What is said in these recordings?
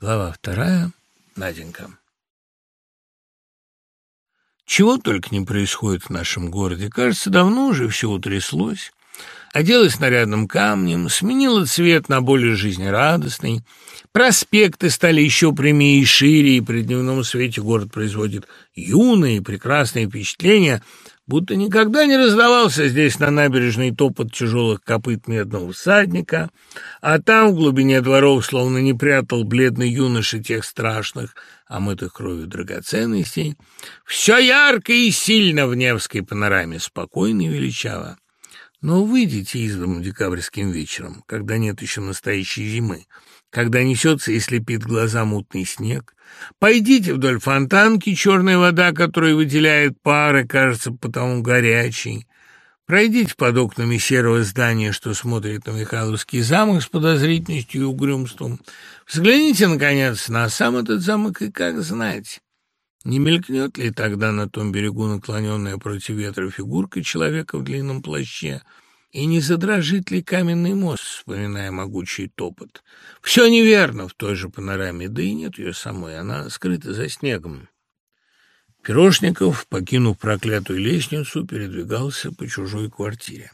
Глава вторая. Наденька. Чего только не происходит в нашем городе. Кажется, давно уже все утряслось. Оделась нарядным камнем, сменила цвет на более жизнерадостный. Проспекты стали еще прямее и шире, и при дневном свете город производит юные прекрасные впечатления, будто никогда не раздавался здесь на набережной топот тяжелых копыт медного всадника, а там в глубине дворов словно не прятал бледный юноша тех страшных, омытых кровью драгоценностей. Все ярко и сильно в Невской панораме, спокойно и величаво. Но выйдите из дома декабрьским вечером, когда нет еще настоящей зимы, когда несется и слепит глаза мутный снег. Пойдите вдоль фонтанки, черная вода, которая выделяет пары, кажется потому горячей. Пройдите под окнами серого здания, что смотрит на Михайловский замок с подозрительностью и угрюмством. Взгляните, наконец, на сам этот замок и как знать. Не мелькнет ли тогда на том берегу наклоненная против ветра фигурка человека в длинном плаще — и не задрожит ли каменный мост, вспоминая могучий топот? Все неверно в той же панораме, да и нет ее самой, она скрыта за снегом. Пирожников, покинув проклятую лестницу, передвигался по чужой квартире.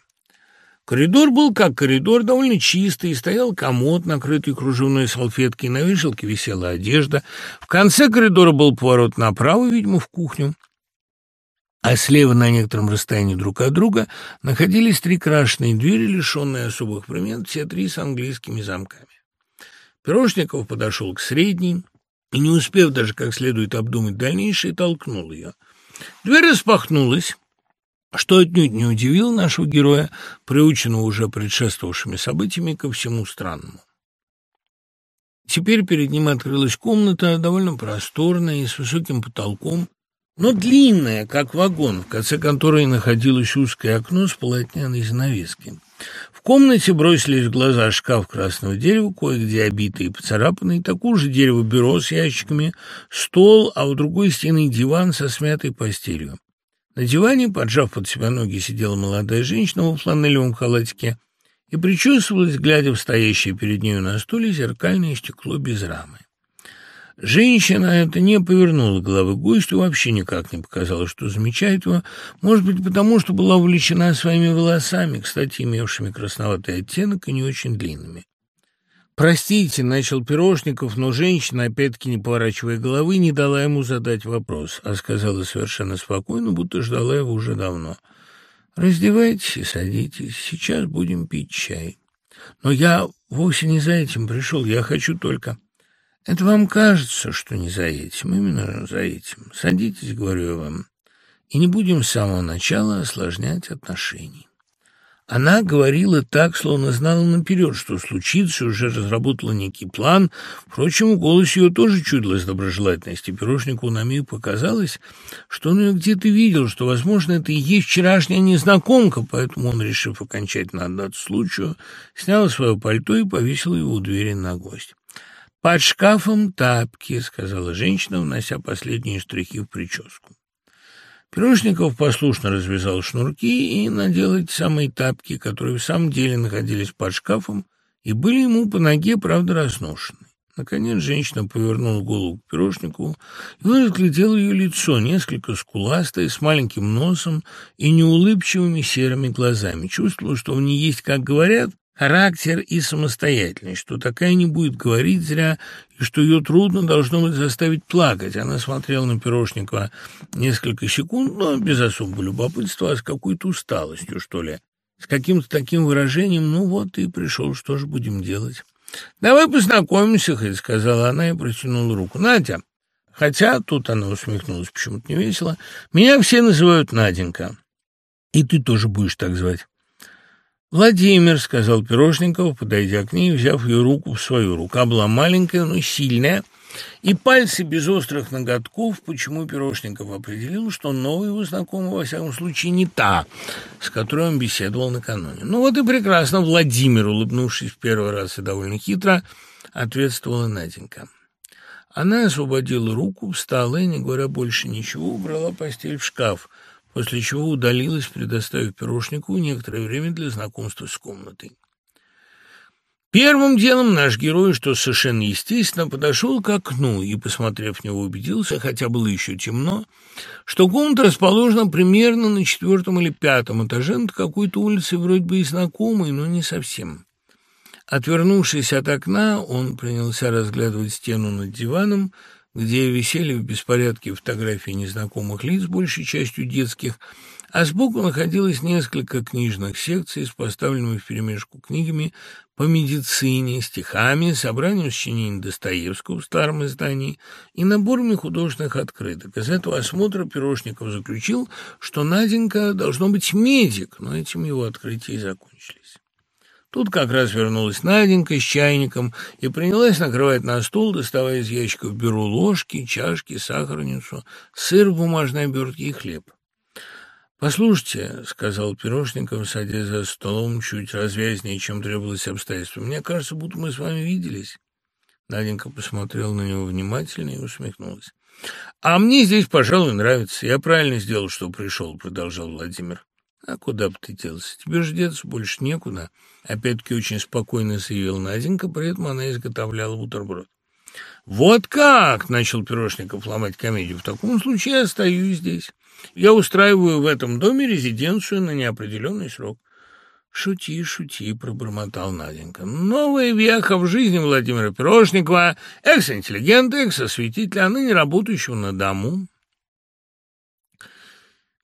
Коридор был как коридор, довольно чистый, стоял комод, накрытый кружевной салфеткой, на вешалке висела одежда. В конце коридора был поворот направо, видимо, в кухню а слева на некотором расстоянии друг от друга находились три крашеные двери, лишенные особых примет, все три с английскими замками. Пирожников подошел к средней и, не успев даже как следует обдумать дальнейшее, толкнул ее. Дверь распахнулась, что отнюдь не удивило нашего героя, приученного уже предшествовавшими событиями ко всему странному. Теперь перед ним открылась комната, довольно просторная и с высоким потолком, но длинная, как вагон, в конце которой находилось узкое окно с полотняной занавеской. В комнате бросились в глаза шкаф красного дерева, кое-где обитый и поцарапанный, такое же дерево бюро с ящиками, стол, а у другой стены диван со смятой постелью. На диване, поджав под себя ноги, сидела молодая женщина в фланелевом халатике и причесывалась, глядя в стоящее перед нею на стуле зеркальное стекло без рамы. Женщина это не повернула головы гостю, вообще никак не показала, что замечает его, может быть, потому что была увлечена своими волосами, кстати, имевшими красноватый оттенок и не очень длинными. «Простите», — начал Пирожников, но женщина, опять-таки не поворачивая головы, не дала ему задать вопрос, а сказала совершенно спокойно, будто ждала его уже давно. «Раздевайтесь и садитесь, сейчас будем пить чай. Но я вовсе не за этим пришел, я хочу только...» Это вам кажется, что не за этим, именно за этим. Садитесь, говорю я вам, и не будем с самого начала осложнять отношений. Она говорила так, словно знала наперед, что случится, уже разработала некий план. Впрочем, в голосе ее тоже чудилась доброжелательность, и пирожнику на миг показалось, что он ее где-то видел, что, возможно, это и есть вчерашняя незнакомка, поэтому он, решив окончательно отдаться случаю, снял свое пальто и повесил его у двери на гость. «Под шкафом тапки», — сказала женщина, внося последние штрихи в прическу. Пирожников послушно развязал шнурки и надел эти самые тапки, которые в самом деле находились под шкафом и были ему по ноге, правда, разношены. Наконец женщина повернула голову к пирожнику, и он разглядел ее лицо, несколько скуластое, с маленьким носом и неулыбчивыми серыми глазами. Чувствовал, что в ней есть, как говорят, характер и самостоятельность, что такая не будет говорить зря, и что ее трудно должно быть заставить плакать. Она смотрела на Пирожникова несколько секунд, но без особого любопытства, а с какой-то усталостью, что ли, с каким-то таким выражением, ну вот и пришел, что же будем делать. «Давай познакомимся, хоть», — сказала она и протянула руку. «Надя». Хотя, тут она усмехнулась почему-то невесело, меня все называют Наденька. И ты тоже будешь так звать. «Владимир», — сказал Пирожников, подойдя к ней, взяв ее руку в свою. Рука была маленькая, но сильная, и пальцы без острых ноготков, почему Пирожников определил, что новая его знакомая, во всяком случае, не та, с которой он беседовал накануне. «Ну вот и прекрасно», — Владимир, улыбнувшись в первый раз и довольно хитро, ответствовала Наденька. Она освободила руку, встала и, не говоря больше ничего, убрала постель в шкаф — после чего удалилась, предоставив пирожнику некоторое время для знакомства с комнатой. Первым делом наш герой, что совершенно естественно, подошел к окну и, посмотрев в него, убедился, хотя было еще темно, что комната расположена примерно на четвертом или пятом этаже над какой-то улицей вроде бы и знакомой, но не совсем. Отвернувшись от окна, он принялся разглядывать стену над диваном, где висели в беспорядке фотографии незнакомых лиц, большей частью детских, а сбоку находилось несколько книжных секций с поставленными вперемешку книгами по медицине, стихами, собранием сочинений Достоевского в старом издании и наборами художественных открыток. Из этого осмотра Пирожников заключил, что Наденька должно быть медик, но этим его открытия и закончились. Тут как раз вернулась Наденька с чайником и принялась накрывать на стол, доставая из ящиков бюро ложки, чашки, сахарницу, сыр в бумажной обертке и хлеб. «Послушайте», — сказал Пирожников, садясь за столом чуть развязнее, чем требовалось обстоятельства, «мне кажется, будто мы с вами виделись». Наденька посмотрела на него внимательно и усмехнулась. «А мне здесь, пожалуй, нравится. Я правильно сделал, что пришел», — продолжал Владимир. «А куда бы ты делся? Тебе же деться больше некуда», — опять-таки очень спокойно заявил Наденька, при этом она изготовляла бутерброд. «Вот как!» — начал Пирожников ломать комедию. «В таком случае я остаюсь здесь. Я устраиваю в этом доме резиденцию на неопределенный срок». «Шути, шути», — пробормотал Наденька. «Новая веха в жизни Владимира Пирожникова, экс-интеллигента, экс-осветителя, а ныне работающего на дому».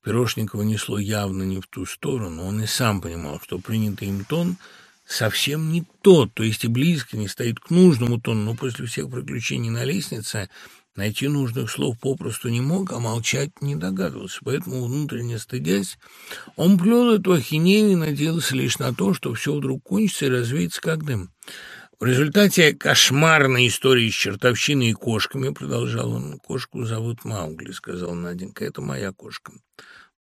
Пирожникова несло явно не в ту сторону. Он и сам понимал, что принятый им тон совсем не тот, то есть и близко не стоит к нужному тону, но после всех приключений на лестнице найти нужных слов попросту не мог, а молчать не догадывался. Поэтому, внутренне стыдясь, он плел эту ахинею и надеялся лишь на то, что все вдруг кончится и развеется как дым. В результате кошмарной истории с чертовщиной и кошками, продолжал он, кошку зовут Маугли, сказал Наденька, это моя кошка.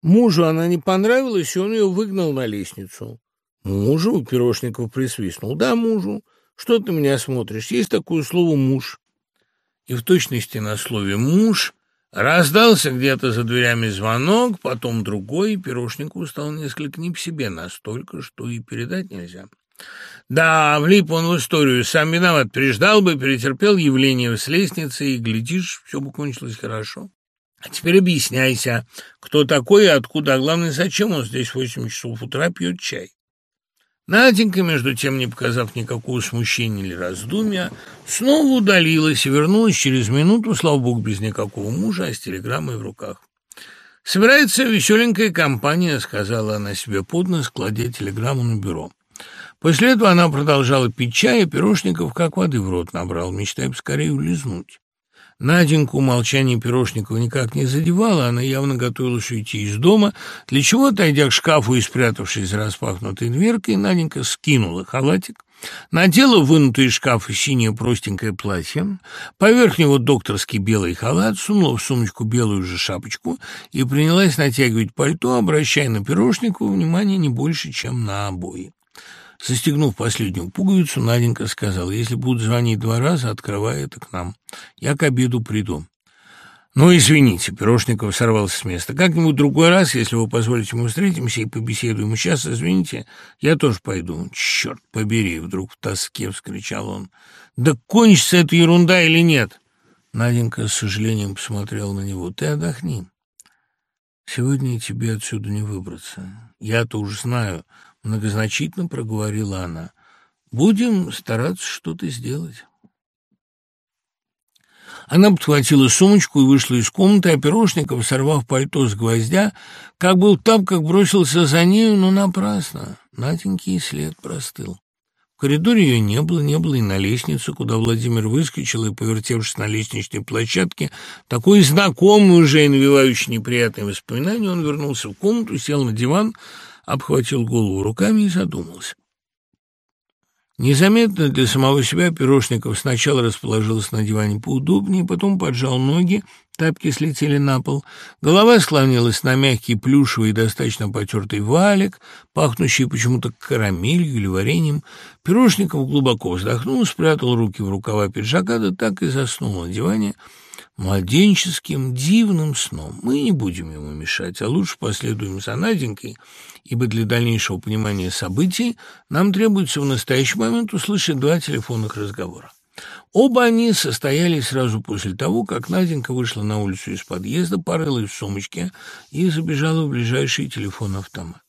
Мужу она не понравилась, и он ее выгнал на лестницу. Мужу Пирожников присвистнул. Да, мужу. Что ты меня смотришь? Есть такое слово «муж». И в точности на слове «муж» раздался где-то за дверями звонок, потом другой, и Пирожникову стал несколько не по себе, настолько, что и передать нельзя. Да, влип он в историю, сам виноват, переждал бы, перетерпел явление с лестницы, и, глядишь, все бы кончилось хорошо. А теперь объясняйся, кто такой и откуда, а главное, зачем он здесь в восемь часов утра пьет чай. Наденька, между тем, не показав никакого смущения или раздумья, снова удалилась и вернулась через минуту, слава богу, без никакого мужа, а с телеграммой в руках. «Собирается веселенькая компания», — сказала она себе под нос, кладя телеграмму на бюро. После этого она продолжала пить чай, а пирожников как воды в рот набрал, мечтая поскорее улизнуть. Наденьку молчание Пирожникова никак не задевало, она явно готовилась уйти из дома, для чего, отойдя к шкафу и спрятавшись за распахнутой дверкой, Наденька скинула халатик, надела вынутый из шкафа синее простенькое платье, поверх него докторский белый халат, сунула в сумочку белую же шапочку и принялась натягивать пальто, обращая на Пирожникова внимание не больше, чем на обои. Застегнув последнюю пуговицу, Наденька сказала, если будут звонить два раза, открывай это к нам. Я к обеду приду. «Ну, извините», — Пирожников сорвался с места. «Как-нибудь другой раз, если вы позволите, мы встретимся и побеседуем. Сейчас, извините, я тоже пойду». «Черт побери!» — вдруг в тоске вскричал он. «Да кончится эта ерунда или нет?» Наденька с сожалением посмотрела на него. «Ты отдохни. Сегодня тебе отсюда не выбраться. Я-то уж знаю, Многозначительно проговорила она. «Будем стараться что-то сделать». Она подхватила сумочку и вышла из комнаты, а Пирожников, сорвав пальто с гвоздя, как был в тапках, бросился за нею, но напрасно. Наденький след простыл. В коридоре ее не было, не было и на лестнице, куда Владимир выскочил и, повертевшись на лестничной площадке, такой знакомый уже и навевающий неприятные воспоминания, он вернулся в комнату, сел на диван, обхватил голову руками и задумался. Незаметно для самого себя Пирожников сначала расположился на диване поудобнее, потом поджал ноги, тапки слетели на пол, голова склонилась на мягкий плюшевый достаточно потертый валик, пахнущий почему-то карамелью или вареньем. Пирожников глубоко вздохнул, спрятал руки в рукава пиджака, да так и заснул на диване, младенческим дивным сном. Мы не будем ему мешать, а лучше последуем за Наденькой, ибо для дальнейшего понимания событий нам требуется в настоящий момент услышать два телефонных разговора. Оба они состоялись сразу после того, как Наденька вышла на улицу из подъезда, порылась в сумочке и забежала в ближайший телефон-автомат.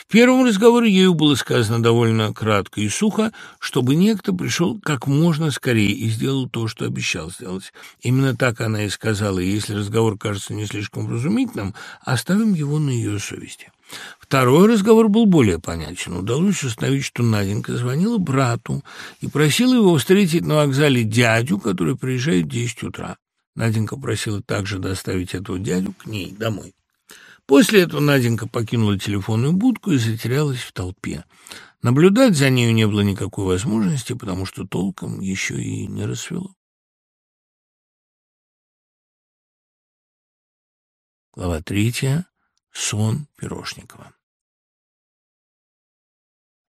В первом разговоре ею было сказано довольно кратко и сухо, чтобы некто пришел как можно скорее и сделал то, что обещал сделать. Именно так она и сказала, и если разговор кажется не слишком разумительным, оставим его на ее совести. Второй разговор был более понятен. Удалось установить, что Наденька звонила брату и просила его встретить на вокзале дядю, который приезжает в 10 утра. Наденька просила также доставить этого дядю к ней домой. После этого Наденька покинула телефонную будку и затерялась в толпе. Наблюдать за нею не было никакой возможности, потому что толком еще и не рассвело. Глава третья. Сон Пирожникова.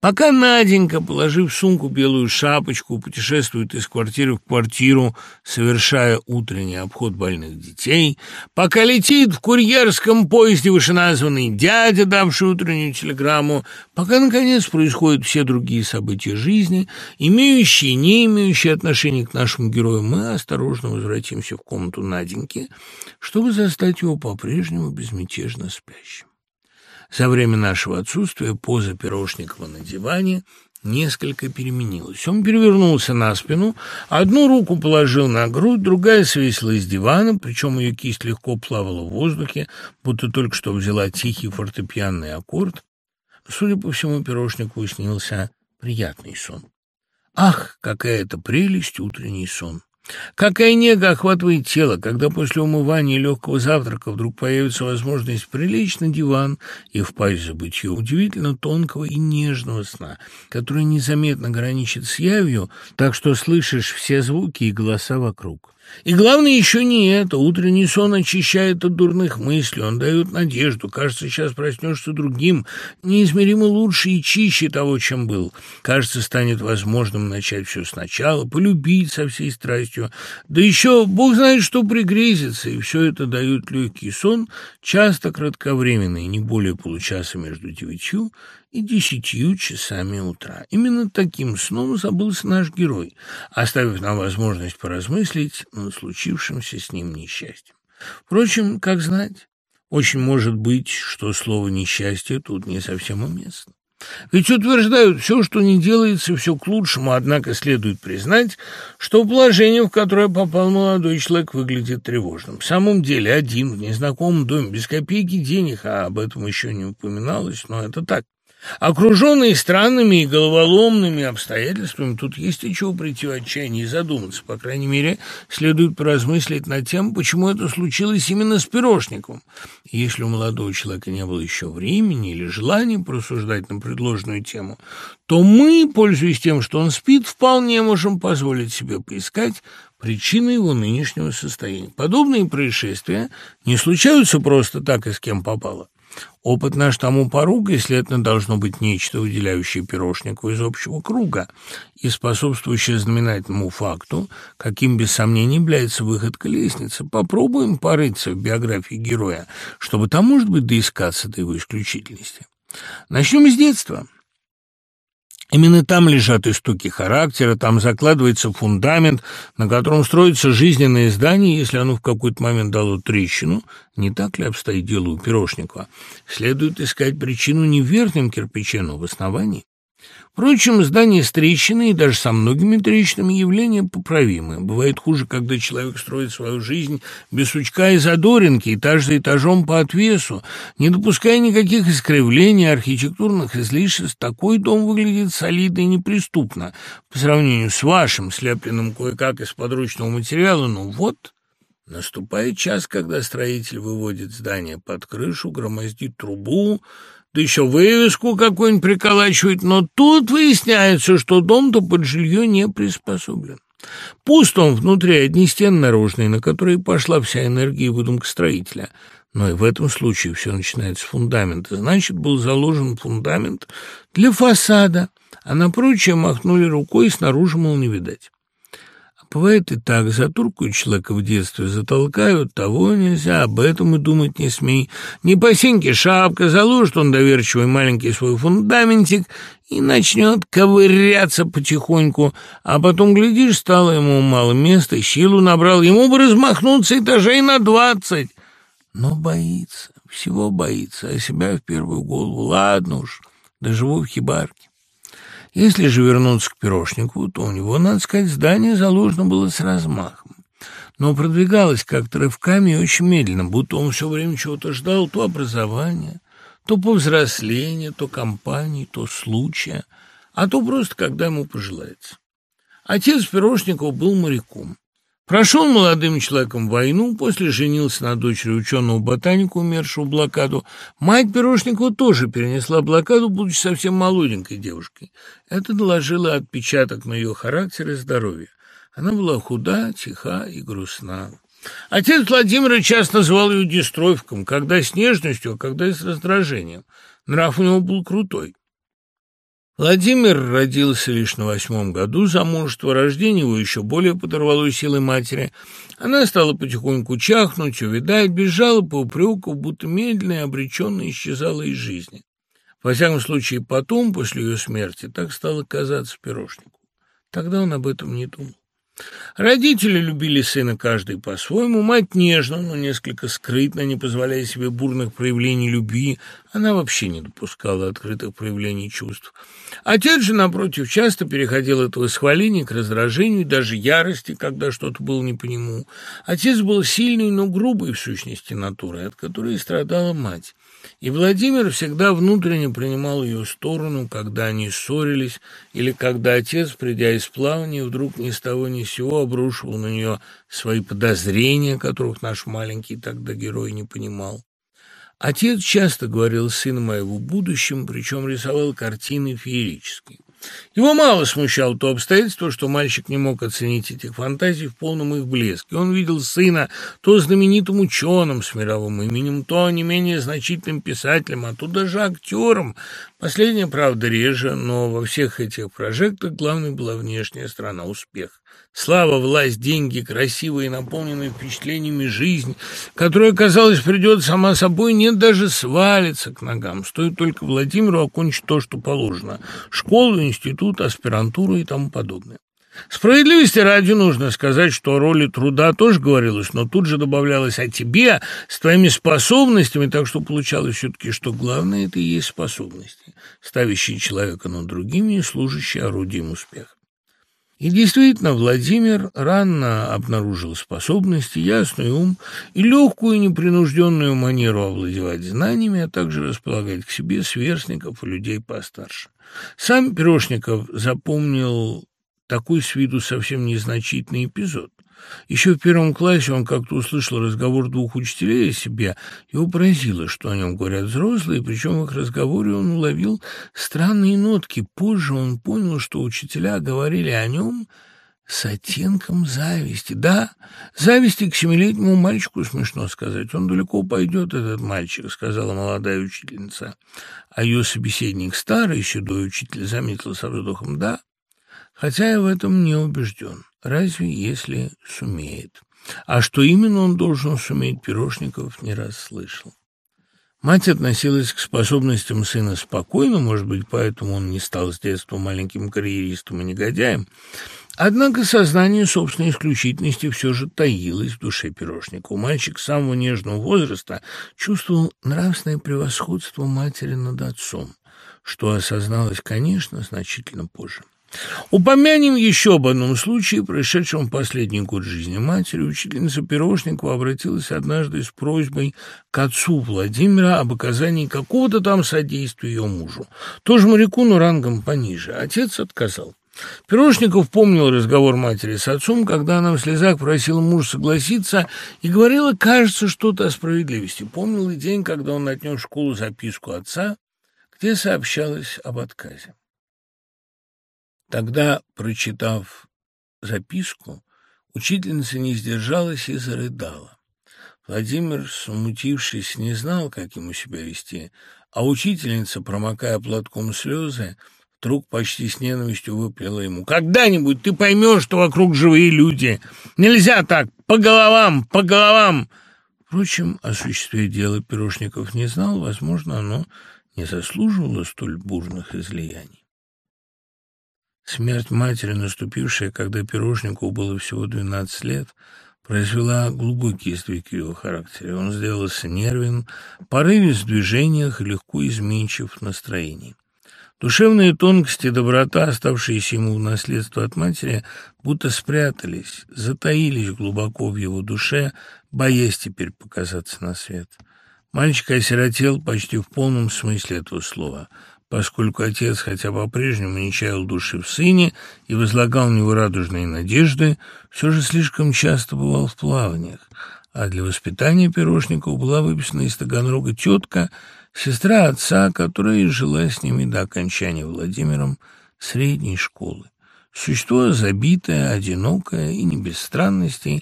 Пока Наденька, положив в сумку белую шапочку, путешествует из квартиры в квартиру, совершая утренний обход больных детей, пока летит в курьерском поезде вышеназванный дядя, давший утреннюю телеграмму, пока, наконец, происходят все другие события жизни, имеющие и не имеющие отношения к нашему герою, мы осторожно возвратимся в комнату Наденьки, чтобы застать его по-прежнему безмятежно спящим. За время нашего отсутствия поза Пирожникова на диване несколько переменилась. Он перевернулся на спину, одну руку положил на грудь, другая свесила из дивана, причем ее кисть легко плавала в воздухе, будто только что взяла тихий фортепианный аккорд. Судя по всему, Пирожникову снился приятный сон. Ах, какая это прелесть утренний сон! Какая нега охватывает тело, когда после умывания и легкого завтрака вдруг появится возможность прилечь на диван и впасть в забытье удивительно тонкого и нежного сна, который незаметно граничит с явью, так что слышишь все звуки и голоса вокруг. И главное еще не это. Утренний сон очищает от дурных мыслей, он дает надежду. Кажется, сейчас проснешься другим, неизмеримо лучше и чище того, чем был. Кажется, станет возможным начать все сначала, полюбить со всей страстью. Да еще Бог знает, что пригрезится, и все это дает легкий сон, часто кратковременный, не более получаса между девятью и десятью часами утра. Именно таким сном забылся наш герой, оставив нам возможность поразмыслить над случившимся с ним несчастьем. Впрочем, как знать, очень может быть, что слово «несчастье» тут не совсем уместно. Ведь утверждают, все, что не делается, все к лучшему, однако следует признать, что положение, в которое попал молодой человек, выглядит тревожным. В самом деле, один, в незнакомом доме, без копейки денег, а об этом еще не упоминалось, но это так. Окруженный странными и головоломными обстоятельствами, тут есть и чего прийти в отчаяние и задуматься. По крайней мере, следует поразмыслить над тем, почему это случилось именно с Пирожником. если у молодого человека не было еще времени или желания просуждать на предложенную тему, то мы, пользуясь тем, что он спит, вполне можем позволить себе поискать причины его нынешнего состояния. Подобные происшествия не случаются просто так и с кем попало. Опыт наш тому порук, и, следовательно, должно быть нечто, выделяющее Пирожнику из общего круга и способствующее знаменательному факту, каким, без сомнения, является выход к лестнице. Попробуем порыться в биографии героя, чтобы там, может быть, доискаться до его исключительности. Начнем с детства. Именно там лежат истоки характера, там закладывается фундамент, на котором строится жизненное здание, если оно в какой-то момент дало трещину, не так ли обстоит дело у Пирожникова? Следует искать причину не в верхнем кирпиче, но в основании. Впрочем, здание с трещиной и даже со многими трещинами явление поправимое. Бывает хуже, когда человек строит свою жизнь без сучка и задоринки, этаж за этажом по отвесу, не допуская никаких искривлений, архитектурных излишеств. Такой дом выглядит солидно и неприступно по сравнению с вашим, слепленным кое-как из подручного материала. Ну вот... Наступает час, когда строитель выводит здание под крышу, громоздит трубу, да еще вывеску какую-нибудь приколачивают, но тут выясняется, что дом-то под жилье не приспособлен. Пуст он внутри, одни стены наружные, на которые пошла вся энергия и выдумка строителя. Но и в этом случае все начинается с фундамента. Значит, был заложен фундамент для фасада, а на прочее махнули рукой, и снаружи, мол, не видать. Бывает и так, затуркают человека в детстве, затолкают, того нельзя, об этом и думать не смей. Не по синьке шапка, заложит он доверчивый маленький свой фундаментик и начнет ковыряться потихоньку, а потом, глядишь, стало ему мало места, силу набрал, ему бы размахнуться этажей на двадцать. Но боится, всего боится, а себя в первую голову. Ладно уж, доживу в хибарке. Если же вернуться к пирожнику, то у него, надо сказать, здание заложено было с размахом. Но продвигалось как-то рывками и очень медленно, будто он все время чего-то ждал, то образования, то повзросления, то компании, то случая, а то просто, когда ему пожелается. Отец Пирожникова был моряком. Прошел молодым человеком войну, после женился на дочери ученого-ботаника, умершего в блокаду. Мать Пирожникова тоже перенесла блокаду, будучи совсем молоденькой девушкой. Это наложило отпечаток на ее характер и здоровье. Она была худа, тиха и грустна. Отец Владимира часто называл ее дестройвком, когда с нежностью, а когда и с раздражением. Нрав у него был крутой. Владимир родился лишь на восьмом году, замужество рождения его еще более подорвало силы матери. Она стала потихоньку чахнуть, увядать, без жалоб и упреков, будто медленно и обреченно исчезала из жизни. Во всяком случае, потом, после ее смерти, так стало казаться пирожнику. Тогда он об этом не думал. Родители любили сына каждый по-своему, мать нежно, но несколько скрытно, не позволяя себе бурных проявлений любви, она вообще не допускала открытых проявлений чувств. Отец же, напротив, часто переходил от восхваления к раздражению, даже ярости, когда что-то было не по нему. Отец был сильный, но грубый в сущности натурой, от которой страдала мать. И Владимир всегда внутренне принимал ее сторону, когда они ссорились, или когда отец, придя из плавания, вдруг ни с того ни с сего обрушивал на нее свои подозрения, которых наш маленький тогда герой не понимал. Отец часто говорил с сыном о его будущем, причем рисовал картины феерические. Его мало смущало то обстоятельство, что мальчик не мог оценить этих фантазий в полном их блеске. Он видел сына то знаменитым ученым с мировым именем, то не менее значительным писателем, а то даже актером. Последнее, правда, реже, но во всех этих прожектах главной была внешняя сторона успеха. Слава, власть, деньги, красивая и наполненная впечатлениями жизнь, которая, казалось, придет сама собой, нет даже свалится к ногам. Стоит только Владимиру окончить то, что положено. Школу, институт, аспирантуру и тому подобное. Справедливости ради нужно сказать, что о роли труда тоже говорилось, но тут же добавлялось о тебе с твоими способностями, так что получалось все-таки, что главное – это и есть способности, ставящие человека над другими и служащие орудием успеха. И действительно, Владимир рано обнаружил способности, ясный ум и легкую непринужденную манеру овладевать знаниями, а также располагать к себе сверстников и людей постарше. Сам Пирожников запомнил такой с виду совсем незначительный эпизод. Еще в первом классе он как-то услышал разговор двух учителей о себе. Его поразило, что о нем говорят взрослые, причем в их разговоре он уловил странные нотки. Позже он понял, что учителя говорили о нем с оттенком зависти. Да, зависти к семилетнему мальчику, смешно сказать. Он далеко пойдет, этот мальчик, сказала молодая учительница. А ее собеседник, старый седой учитель, заметил со вздохом, да, хотя я в этом не убежден. Разве если сумеет? А что именно он должен суметь, Пирожников не раз слышал. Мать относилась к способностям сына спокойно, может быть, поэтому он не стал с детства маленьким карьеристом и негодяем. Однако сознание собственной исключительности все же таилось в душе Пирожникова. Мальчик с самого нежного возраста чувствовал нравственное превосходство матери над отцом, что осозналось, конечно, значительно позже. Упомянем еще об одном случае, происшедшем в последний год жизни матери. Учительница Пирожникова обратилась однажды с просьбой к отцу Владимира об оказании какого-то там содействия ее мужу. Тоже моряку, но рангом пониже. Отец отказал. Пирожников помнил разговор матери с отцом, когда она в слезах просила мужа согласиться и говорила, кажется, что-то о справедливости. Помнил и день, когда он отнес в школу записку отца, где сообщалось об отказе. Тогда, прочитав записку, учительница не сдержалась и зарыдала. Владимир, смутившись, не знал, как ему себя вести, а учительница, промокая платком слезы, вдруг почти с ненавистью выпила ему. «Когда-нибудь ты поймешь, что вокруг живые люди. Нельзя так, по головам, по головам!» Впрочем, о существе дела Пирожников не знал, возможно, оно не заслуживало столь бурных излияний. Смерть матери, наступившая, когда Пирожникову было всего двенадцать лет, произвела глубокие сдвиги в его характере. Он сделался нервен, порывист в движениях легко изменчив в настроении. Душевные тонкости и доброта, оставшиеся ему в наследство от матери, будто спрятались, затаились глубоко в его душе, боясь теперь показаться на свет. Мальчик осиротел почти в полном смысле этого слова – поскольку отец, хотя по-прежнему не чаял души в сыне и возлагал на него радужные надежды, все же слишком часто бывал в плаваниях, а для воспитания пирожников была выписана из Таганрога тетка, сестра отца, которая жила с ними до окончания Владимиром средней школы. Существо забитое, одинокое и не без странностей,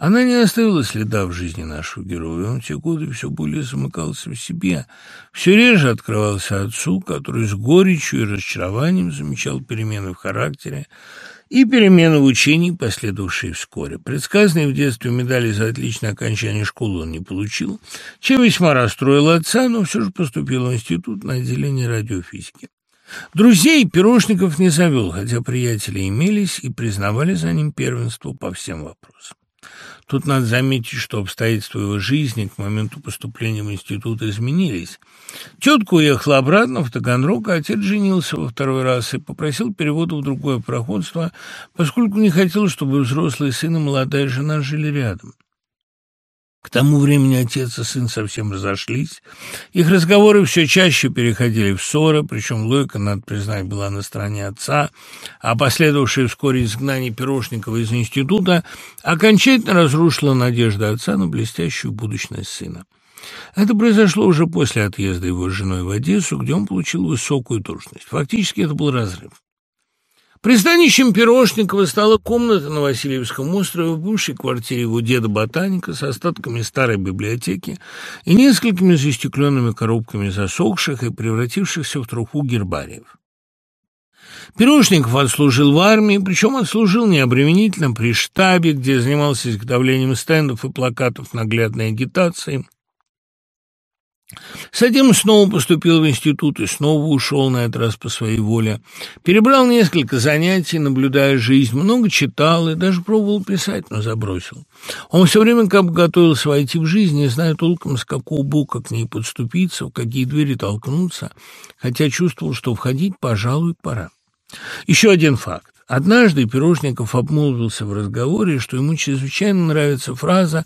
она не оставила следа в жизни нашего героя. Он те годы все более замыкался в себе. Все реже открывался отцу, который с горечью и разочарованием замечал перемены в характере и перемены в учении, последовавшие вскоре. Предсказанные в детстве медали за отличное окончание школы он не получил, чем весьма расстроил отца, но все же поступил в институт на отделение радиофизики. Друзей Пирожников не завел, хотя приятели имелись и признавали за ним первенство по всем вопросам. Тут надо заметить, что обстоятельства его жизни к моменту поступления в институт изменились. Тетка уехала обратно в Таганрог, а отец женился во второй раз и попросил перевода в другое проходство, поскольку не хотел, чтобы взрослый сын и молодая жена жили рядом. К тому времени отец и сын совсем разошлись. Их разговоры все чаще переходили в ссоры, причем логика, надо признать, была на стороне отца, а последовавшее вскоре изгнание Пирожникова из института окончательно разрушило надежды отца на блестящую будущность сына. Это произошло уже после отъезда его с женой в Одессу, где он получил высокую должность. Фактически это был разрыв. Пристанищем Пирожникова стала комната на Васильевском острове в бывшей квартире его деда-ботаника с остатками старой библиотеки и несколькими застекленными коробками засохших и превратившихся в труху гербариев. Пирожников отслужил в армии, причем отслужил необременительно при штабе, где занимался изготовлением стендов и плакатов наглядной агитации – Затем снова поступил в институт и снова ушел на этот раз по своей воле. Перебрал несколько занятий, наблюдая жизнь, много читал и даже пробовал писать, но забросил. Он все время как бы готовился войти в жизнь, не зная толком, с какого бока к ней подступиться, в какие двери толкнуться, хотя чувствовал, что входить, пожалуй, пора. Еще один факт. Однажды Пирожников обмолвился в разговоре, что ему чрезвычайно нравится фраза,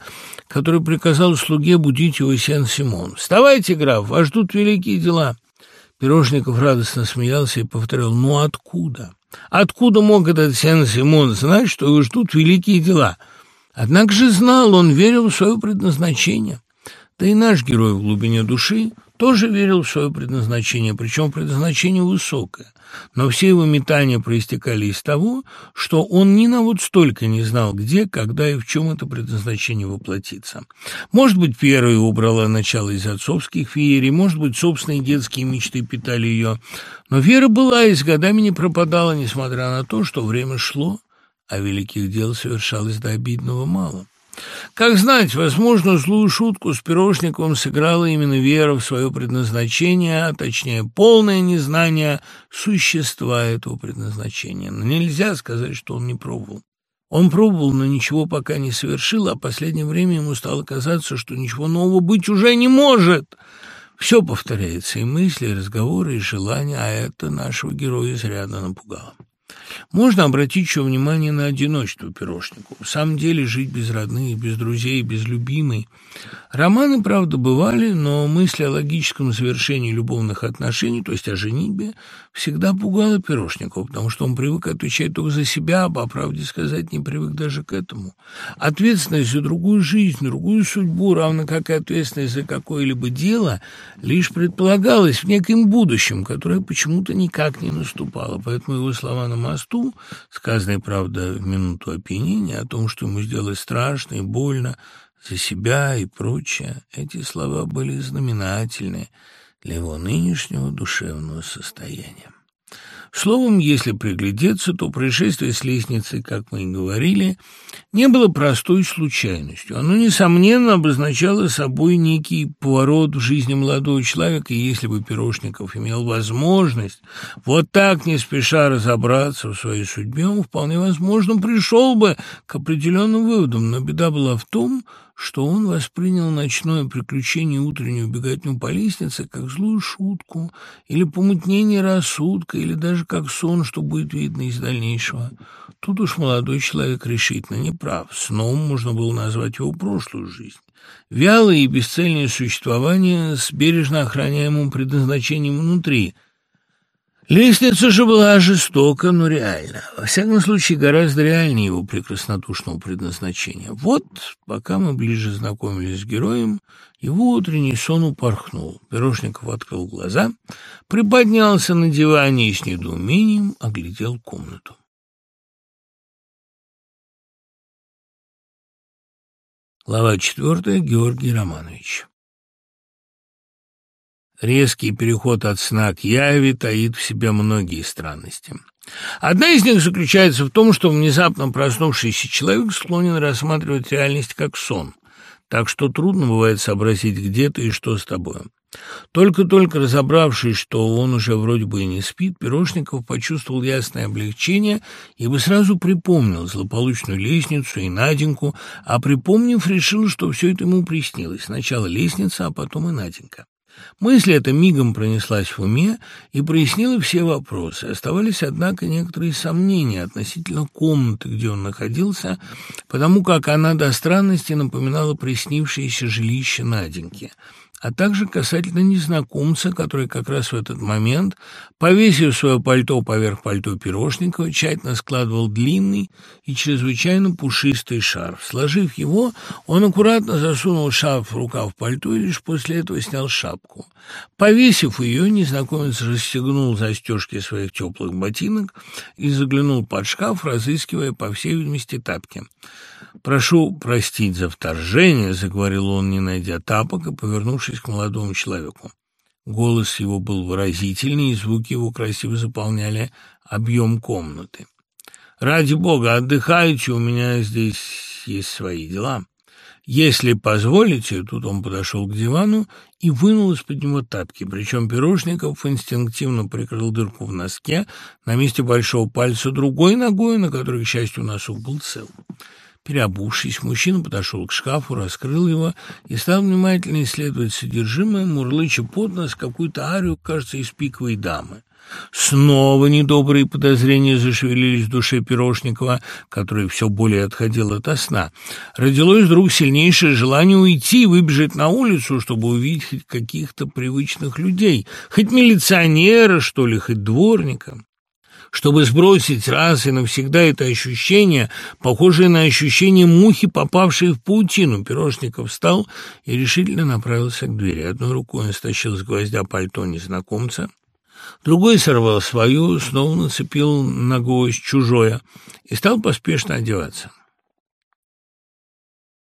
которую приказал слуге будить его Сен-Симон. «Вставайте, граф, вас ждут великие дела». Пирожников радостно смеялся и повторял «Ну откуда? Откуда мог этот Сен-Симон знать, что его ждут великие дела?» Однако же знал, он верил в свое предназначение. Да и наш герой в глубине души тоже верил в свое предназначение, причем предназначение высокое. Но все его метания проистекали из того, что он ни на вот столько не знал, где, когда и в чем это предназначение воплотится. Может быть, первая его брала начало из отцовских феерий, может быть, собственные детские мечты питали ее. Но вера была и с годами не пропадала, несмотря на то, что время шло, а великих дел совершалось до обидного мало. Как знать, возможно, злую шутку с Пирожниковым сыграла именно вера в свое предназначение, а точнее полное незнание существа этого предназначения. Но нельзя сказать, что он не пробовал. Он пробовал, но ничего пока не совершил, а в последнее время ему стало казаться, что ничего нового быть уже не может. Все повторяется, и мысли, и разговоры, и желания, а это нашего героя изрядно напугало. Можно обратить еще внимание на одиночество Пирожнику. В самом деле жить без родных, без друзей, без любимой. Романы, правда, бывали, но мысль о логическом завершении любовных отношений, то есть о женитьбе, всегда пугала Пирожникова, потому что он привык отвечать только за себя, а, по правде сказать, не привык даже к этому. Ответственность за другую жизнь, другую судьбу, равно как и ответственность за какое-либо дело, лишь предполагалась в неком будущем, которое почему-то никак не наступало. Поэтому его слова на мосту, сказанные, правда, в минуту опьянения, о том, что ему сделать страшно и больно за себя и прочее, эти слова были знаменательны для его нынешнего душевного состояния. Словом, если приглядеться, то происшествие с лестницей, как мы и говорили, не было простой случайностью. Оно, несомненно, обозначало собой некий поворот в жизни молодого человека, и если бы Пирожников имел возможность вот так не спеша разобраться в своей судьбе, он вполне возможно пришел бы к определенным выводам. Но беда была в том, что он воспринял ночное приключение утреннюю беготню по лестнице как злую шутку или помутнение рассудка, или даже как сон, что будет видно из дальнейшего. Тут уж молодой человек решительно не прав. Сном можно было назвать его прошлую жизнь. Вялое и бесцельное существование с бережно охраняемым предназначением внутри – Лестница же была жестока, но реальна. Во всяком случае, гораздо реальнее его прекраснодушного предназначения. Вот, пока мы ближе знакомились с героем, его утренний сон упорхнул. Пирожников открыл глаза, приподнялся на диване и с недоумением оглядел комнату. Глава четвертая. Георгий Романович. Резкий переход от сна к яви таит в себе многие странности. Одна из них заключается в том, что внезапно проснувшийся человек склонен рассматривать реальность как сон, так что трудно бывает сообразить, где ты и что с тобой. Только-только разобравшись, что он уже вроде бы и не спит, Пирожников почувствовал ясное облегчение, ибо сразу припомнил злополучную лестницу и Наденьку, а припомнив, решил, что все это ему приснилось. Сначала лестница, а потом и Наденька. Мысль эта мигом пронеслась в уме и прояснила все вопросы. Оставались, однако, некоторые сомнения относительно комнаты, где он находился, потому как она до странности напоминала приснившееся жилище Наденьки – а также касательно незнакомца, который как раз в этот момент, повесив свое пальто поверх пальто Пирожникова, тщательно складывал длинный и чрезвычайно пушистый шарф. Сложив его, он аккуратно засунул шарф в рукав пальто и лишь после этого снял шапку. Повесив ее, незнакомец расстегнул застежки своих теплых ботинок и заглянул под шкаф, разыскивая, по всей видимости, тапки. «Прошу простить за вторжение», — заговорил он, не найдя тапок, и повернувшись к молодому человеку. Голос его был выразительный, и звуки его красиво заполняли объем комнаты. «Ради бога, отдыхайте, у меня здесь есть свои дела. Если позволите...» Тут он подошел к дивану и вынул из-под него тапки, причем Пирожников инстинктивно прикрыл дырку в носке на месте большого пальца другой ногой, на которой, к счастью, носок был цел. Переобувшись, мужчина подошел к шкафу, раскрыл его и стал внимательно исследовать содержимое, мурлыча под нос какую-то арию, кажется, из пиковой дамы. Снова недобрые подозрения зашевелились в душе Пирожникова, который все более отходил от сна. Родилось вдруг сильнейшее желание уйти, выбежать на улицу, чтобы увидеть хоть каких-то привычных людей, хоть милиционера, что ли, хоть дворника чтобы сбросить раз и навсегда это ощущение, похожее на ощущение мухи, попавшей в паутину. Пирожников встал и решительно направился к двери. Одной рукой он стащил с гвоздя пальто незнакомца, другой сорвал свою, снова нацепил на гвоздь чужое и стал поспешно одеваться.